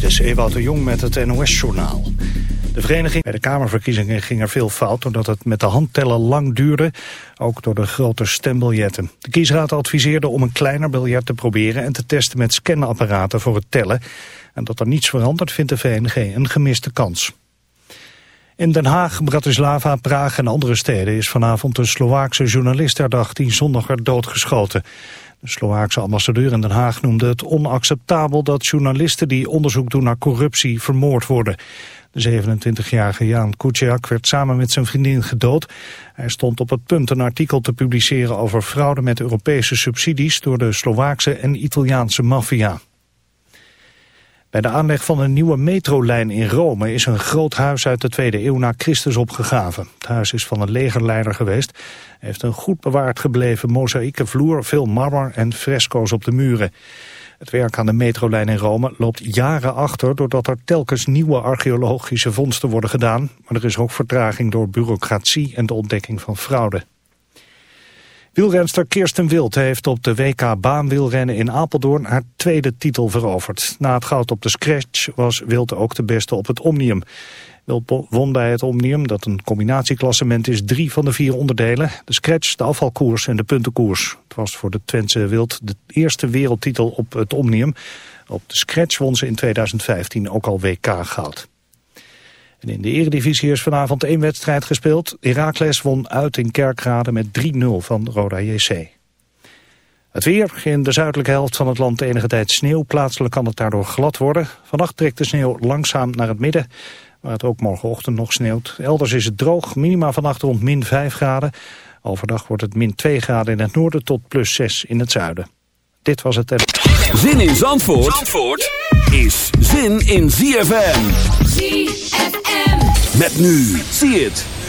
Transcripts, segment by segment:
Dit is Ewout de Jong met het NOS-journaal. De vereniging bij de Kamerverkiezingen ging er veel fout... doordat het met de handtellen lang duurde, ook door de grote stembiljetten. De kiesraad adviseerde om een kleiner biljet te proberen... en te testen met scanapparaten voor het tellen. En dat er niets verandert, vindt de VNG een gemiste kans. In Den Haag, Bratislava, Praag en andere steden is vanavond een Slovaakse journalist herdacht die zondag werd doodgeschoten. De Slovaakse ambassadeur in Den Haag noemde het onacceptabel dat journalisten die onderzoek doen naar corruptie vermoord worden. De 27-jarige Jan Kuciak werd samen met zijn vriendin gedood. Hij stond op het punt een artikel te publiceren over fraude met Europese subsidies door de Slovaakse en Italiaanse maffia. Bij de aanleg van een nieuwe metrolijn in Rome is een groot huis uit de tweede eeuw na Christus opgegraven. Het huis is van een legerleider geweest. Heeft een goed bewaard gebleven mozaïeke vloer, veel marmer en fresco's op de muren. Het werk aan de metrolijn in Rome loopt jaren achter doordat er telkens nieuwe archeologische vondsten worden gedaan. Maar er is ook vertraging door bureaucratie en de ontdekking van fraude. Wielrenster Kirsten Wild heeft op de WK baanwielrennen in Apeldoorn haar tweede titel veroverd. Na het goud op de scratch was Wild ook de beste op het Omnium. Wild won bij het Omnium, dat een combinatieklassement is, drie van de vier onderdelen. De scratch, de afvalkoers en de puntenkoers. Het was voor de Twentse Wild de eerste wereldtitel op het Omnium. Op de scratch won ze in 2015 ook al WK goud. En in de eredivisie is vanavond één wedstrijd gespeeld. Heracles won uit in Kerkrade met 3-0 van Roda JC. Het weer, in de zuidelijke helft van het land enige tijd sneeuw. Plaatselijk kan het daardoor glad worden. Vannacht trekt de sneeuw langzaam naar het midden, waar het ook morgenochtend nog sneeuwt. Elders is het droog, minima vannacht rond min 5 graden. Overdag wordt het min 2 graden in het noorden tot plus 6 in het zuiden. Dit was het... Zin in Zandvoort, Zandvoort is zin in ZFM. ZFM. Met nu, zie het.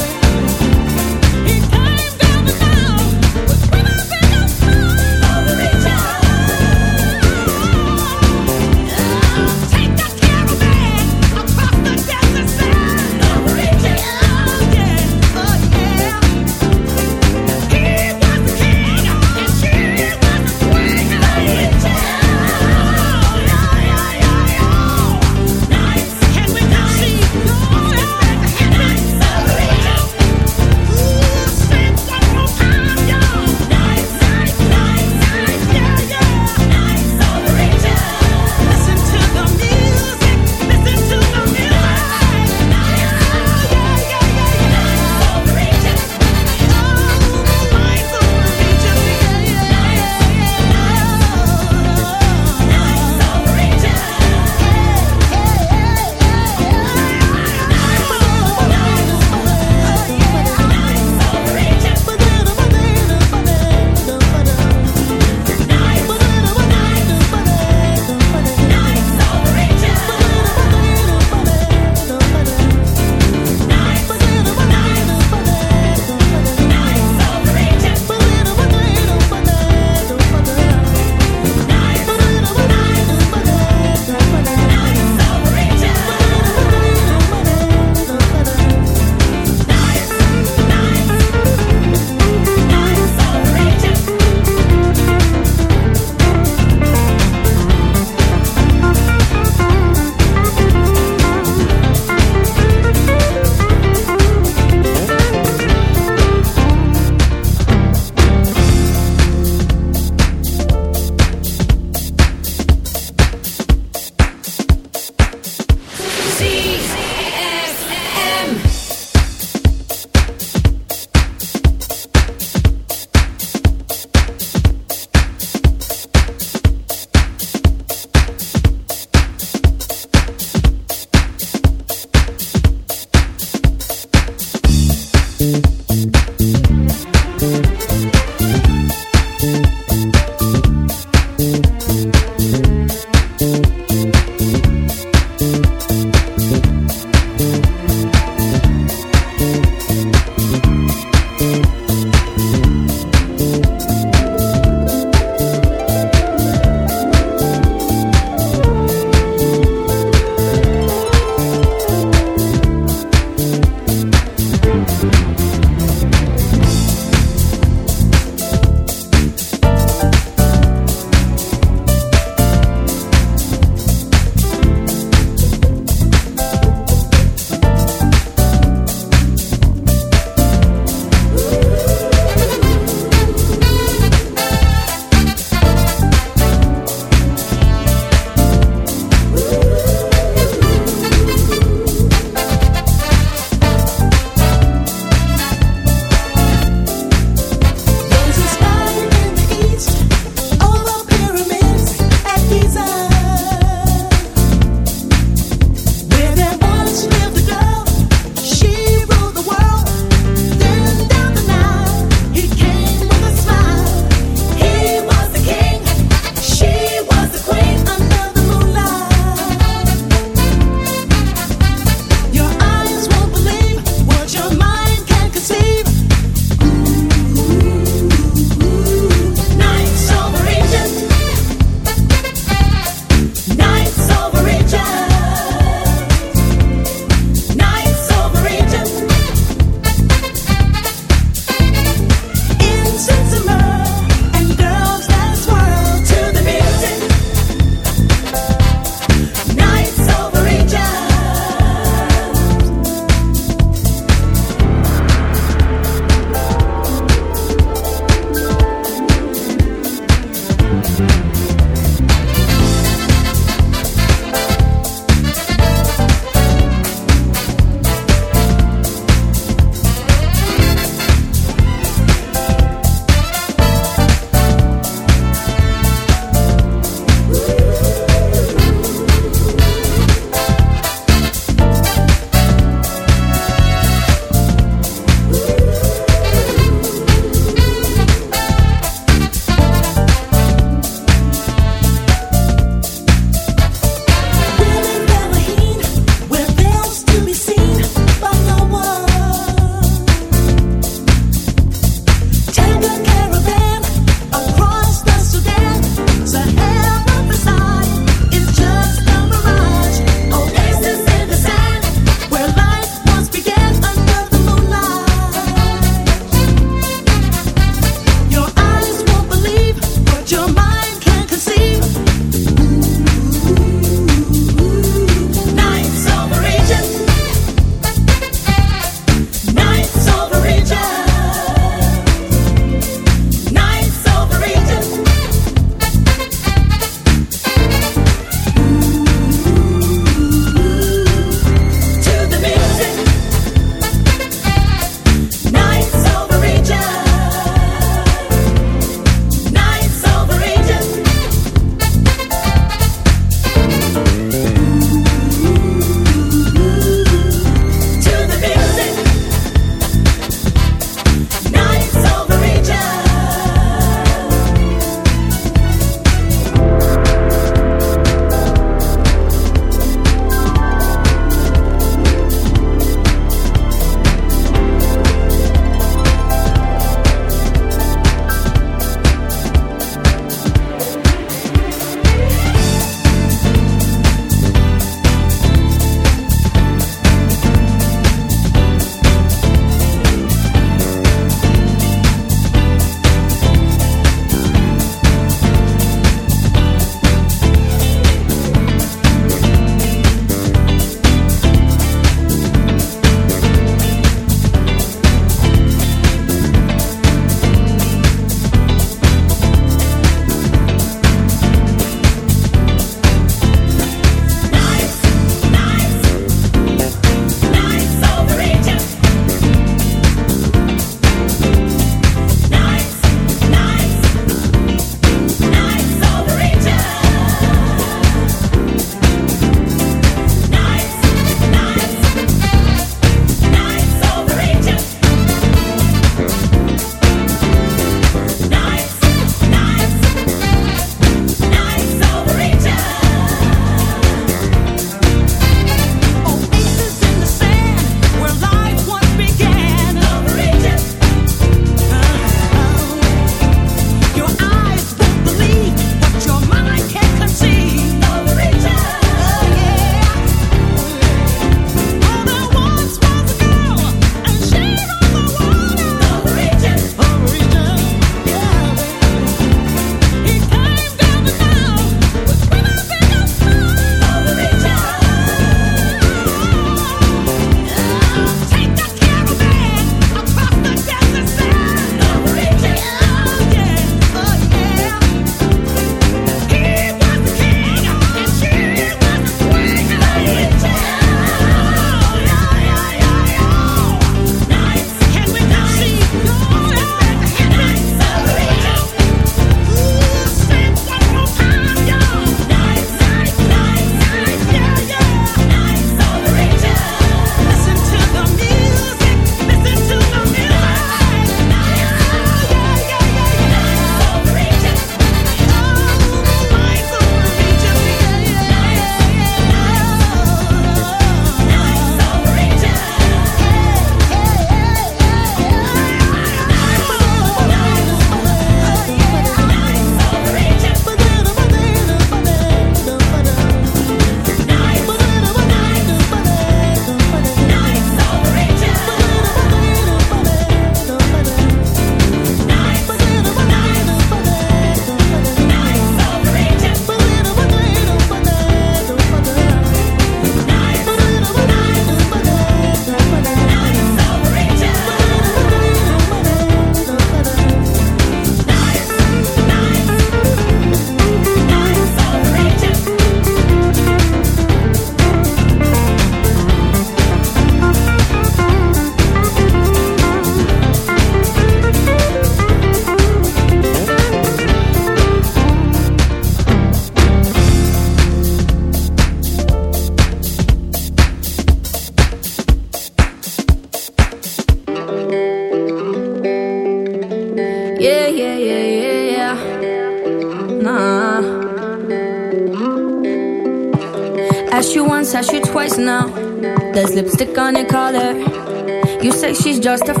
Just a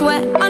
sweat.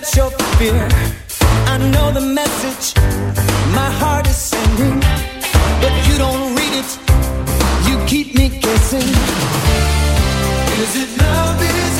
that you're. I know the message my heart is sending, but you don't read it. You keep me guessing. Is it love? Is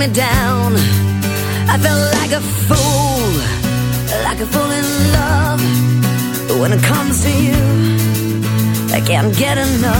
me down. I felt like a fool, like a fool in love. But when it comes to you, I can't get enough.